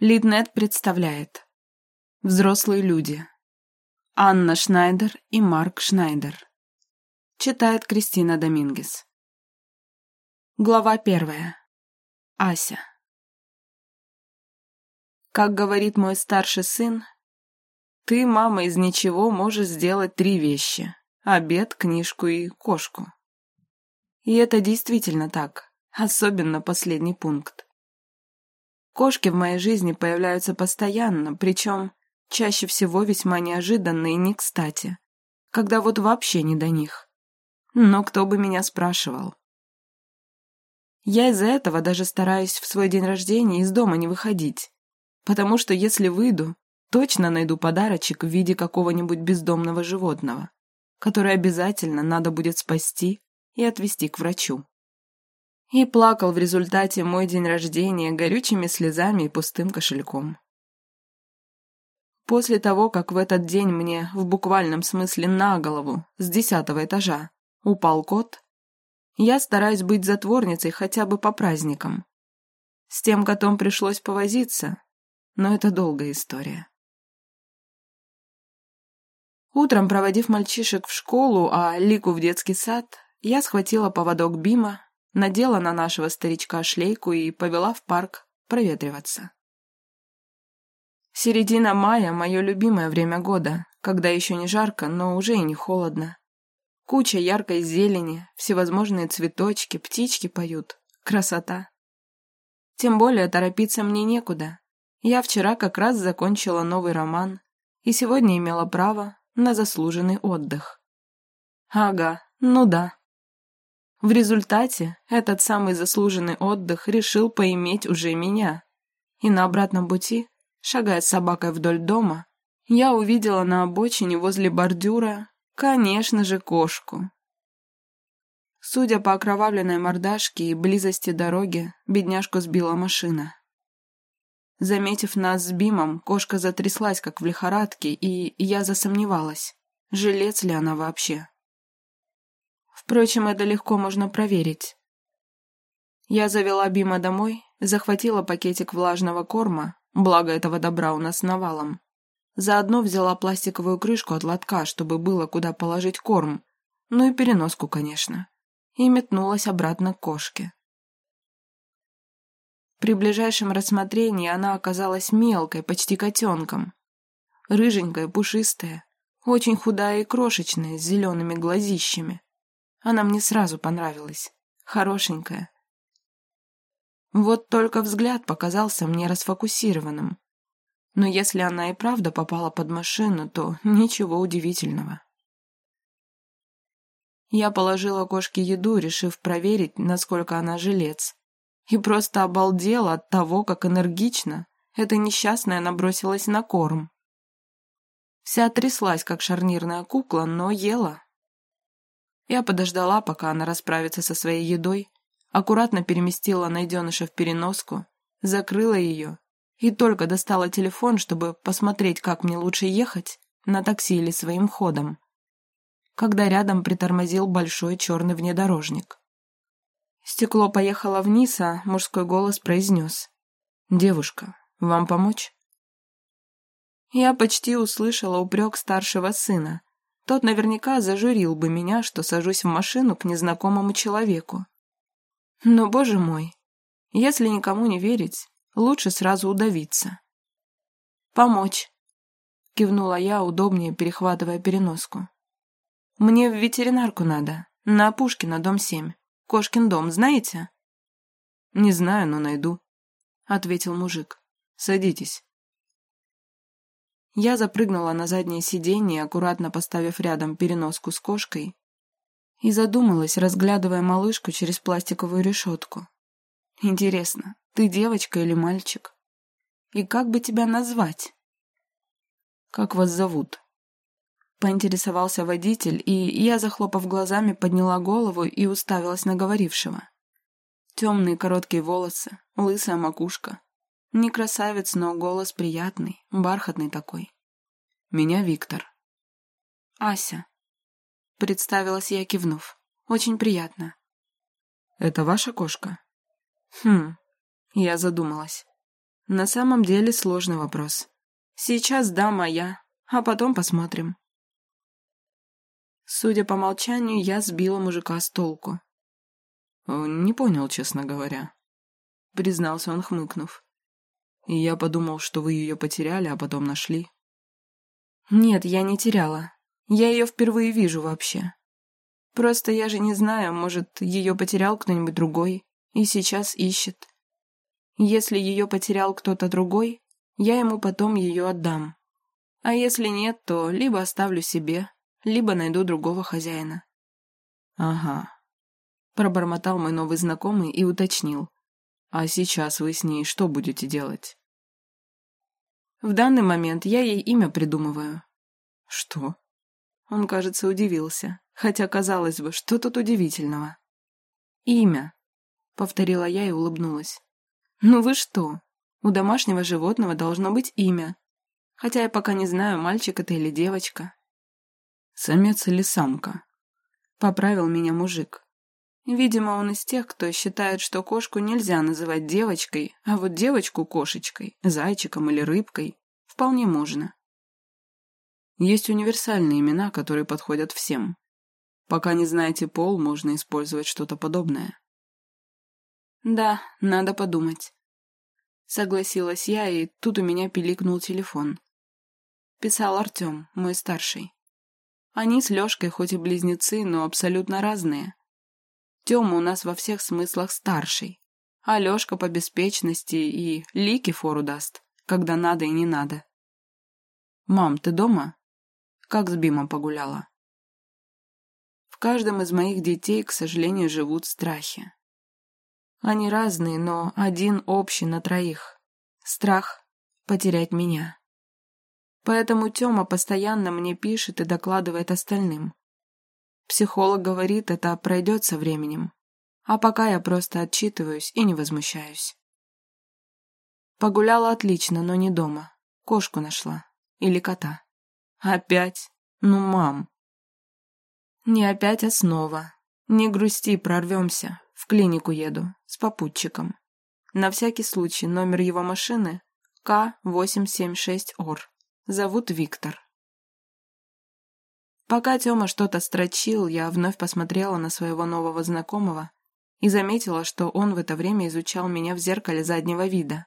Лиднет представляет. Взрослые люди. Анна Шнайдер и Марк Шнайдер. Читает Кристина Домингес. Глава первая. Ася. Как говорит мой старший сын, ты, мама, из ничего можешь сделать три вещи – обед, книжку и кошку. И это действительно так, особенно последний пункт. Кошки в моей жизни появляются постоянно, причем чаще всего весьма неожиданно и не кстати, когда вот вообще не до них. Но кто бы меня спрашивал? Я из-за этого даже стараюсь в свой день рождения из дома не выходить, потому что если выйду, точно найду подарочек в виде какого-нибудь бездомного животного, которое обязательно надо будет спасти и отвезти к врачу. И плакал в результате мой день рождения горючими слезами и пустым кошельком. После того, как в этот день мне, в буквальном смысле на голову, с десятого этажа, упал кот, я стараюсь быть затворницей хотя бы по праздникам. С тем котом пришлось повозиться, но это долгая история. Утром, проводив мальчишек в школу, а Лику в детский сад, я схватила поводок Бима надела на нашего старичка шлейку и повела в парк проветриваться. Середина мая – мое любимое время года, когда еще не жарко, но уже и не холодно. Куча яркой зелени, всевозможные цветочки, птички поют. Красота. Тем более торопиться мне некуда. Я вчера как раз закончила новый роман и сегодня имела право на заслуженный отдых. Ага, ну да. В результате этот самый заслуженный отдых решил поиметь уже меня. И на обратном пути, шагая с собакой вдоль дома, я увидела на обочине возле бордюра, конечно же, кошку. Судя по окровавленной мордашке и близости дороги, бедняжку сбила машина. Заметив нас с Бимом, кошка затряслась, как в лихорадке, и я засомневалась, жилец ли она вообще. Впрочем, это легко можно проверить. Я завела Бима домой, захватила пакетик влажного корма, благо этого добра у нас навалом. Заодно взяла пластиковую крышку от лотка, чтобы было куда положить корм, ну и переноску, конечно, и метнулась обратно к кошке. При ближайшем рассмотрении она оказалась мелкой, почти котенком. Рыженькая, пушистая, очень худая и крошечная, с зелеными глазищами. Она мне сразу понравилась. Хорошенькая. Вот только взгляд показался мне расфокусированным. Но если она и правда попала под машину, то ничего удивительного. Я положила кошке еду, решив проверить, насколько она жилец. И просто обалдела от того, как энергично эта несчастная набросилась на корм. Вся тряслась, как шарнирная кукла, но ела. Я подождала, пока она расправится со своей едой, аккуратно переместила найденыша в переноску, закрыла ее и только достала телефон, чтобы посмотреть, как мне лучше ехать, на такси или своим ходом, когда рядом притормозил большой черный внедорожник. Стекло поехало вниз, а мужской голос произнес. «Девушка, вам помочь?» Я почти услышала упрек старшего сына, тот наверняка зажурил бы меня, что сажусь в машину к незнакомому человеку. Но, боже мой, если никому не верить, лучше сразу удавиться. «Помочь», — кивнула я, удобнее перехватывая переноску. «Мне в ветеринарку надо, на Пушкина, дом 7. Кошкин дом, знаете?» «Не знаю, но найду», — ответил мужик. «Садитесь». Я запрыгнула на заднее сиденье, аккуратно поставив рядом переноску с кошкой, и задумалась, разглядывая малышку через пластиковую решетку. «Интересно, ты девочка или мальчик? И как бы тебя назвать?» «Как вас зовут?» Поинтересовался водитель, и я, захлопав глазами, подняла голову и уставилась на говорившего. Темные короткие волосы, лысая макушка, не красавец, но голос приятный, бархатный такой. Меня Виктор. Ася. Представилась я, кивнув. Очень приятно. Это ваша кошка? Хм, я задумалась. На самом деле сложный вопрос. Сейчас да, моя, а потом посмотрим. Судя по молчанию, я сбила мужика с толку. «Не понял, честно говоря», — признался он, хмыкнув. «И я подумал, что вы ее потеряли, а потом нашли». «Нет, я не теряла. Я ее впервые вижу вообще. Просто я же не знаю, может, ее потерял кто-нибудь другой и сейчас ищет. Если ее потерял кто-то другой, я ему потом ее отдам. А если нет, то либо оставлю себе, либо найду другого хозяина. Ага. Пробормотал мой новый знакомый и уточнил. А сейчас вы с ней что будете делать? В данный момент я ей имя придумываю. Что? Он, кажется, удивился. Хотя, казалось бы, что тут удивительного? Имя, повторила я и улыбнулась. Ну вы что? У домашнего животного должно быть имя. Хотя я пока не знаю, мальчик это или девочка. Самец или самка? Поправил меня мужик. Видимо, он из тех, кто считает, что кошку нельзя называть девочкой, а вот девочку кошечкой, зайчиком или рыбкой вполне можно. Есть универсальные имена, которые подходят всем. Пока не знаете пол, можно использовать что-то подобное. Да, надо подумать. Согласилась я, и тут у меня пиликнул телефон. Писал Артем, мой старший. Они с Лешкой хоть и близнецы, но абсолютно разные. Тёма у нас во всех смыслах старший, а Лешка по беспечности и Лики фору даст, когда надо и не надо. «Мам, ты дома?» «Как с Бимом погуляла?» В каждом из моих детей, к сожалению, живут страхи. Они разные, но один общий на троих. Страх потерять меня. Поэтому Тёма постоянно мне пишет и докладывает остальным. Психолог говорит, это пройдет со временем. А пока я просто отчитываюсь и не возмущаюсь. Погуляла отлично, но не дома. Кошку нашла. Или кота. Опять? Ну, мам. Не опять, а снова. Не грусти, прорвемся. В клинику еду. С попутчиком. На всякий случай номер его машины К-876ОР. Зовут Виктор. Пока Тёма что-то строчил, я вновь посмотрела на своего нового знакомого и заметила, что он в это время изучал меня в зеркале заднего вида.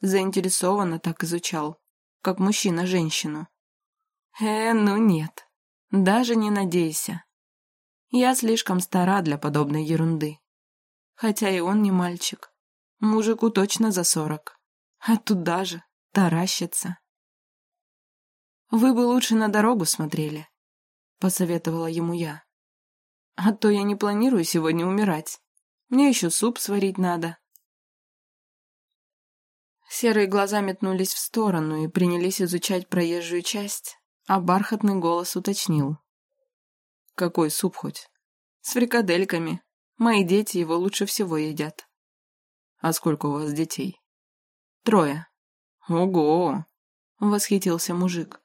Заинтересованно так изучал, как мужчина женщину. Э, ну нет. Даже не надейся. Я слишком стара для подобной ерунды. Хотя и он не мальчик. Мужику точно за сорок. А тут даже таращится. «Вы бы лучше на дорогу смотрели», — посоветовала ему я. «А то я не планирую сегодня умирать. Мне еще суп сварить надо». Серые глаза метнулись в сторону и принялись изучать проезжую часть, а бархатный голос уточнил. «Какой суп хоть?» «С фрикадельками. Мои дети его лучше всего едят». «А сколько у вас детей?» «Трое». «Ого!» — восхитился мужик.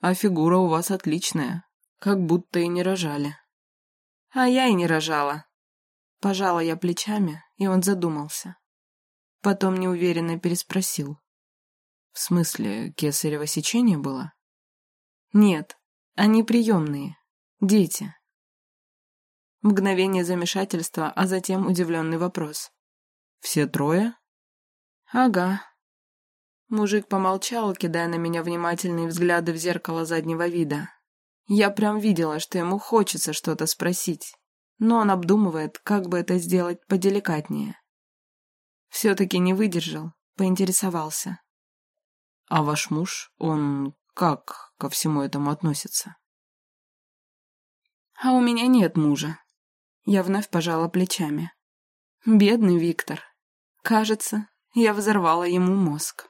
«А фигура у вас отличная, как будто и не рожали». «А я и не рожала». Пожала я плечами, и он задумался. Потом неуверенно переспросил. «В смысле, кесарево сечение было?» Нет, они приемные. Дети. Мгновение замешательства, а затем удивленный вопрос. «Все трое?» «Ага». Мужик помолчал, кидая на меня внимательные взгляды в зеркало заднего вида. Я прям видела, что ему хочется что-то спросить, но он обдумывает, как бы это сделать поделикатнее. Все-таки не выдержал, поинтересовался. «А ваш муж, он как ко всему этому относится? А у меня нет мужа. Я вновь пожала плечами. Бедный Виктор. Кажется, я взорвала ему мозг.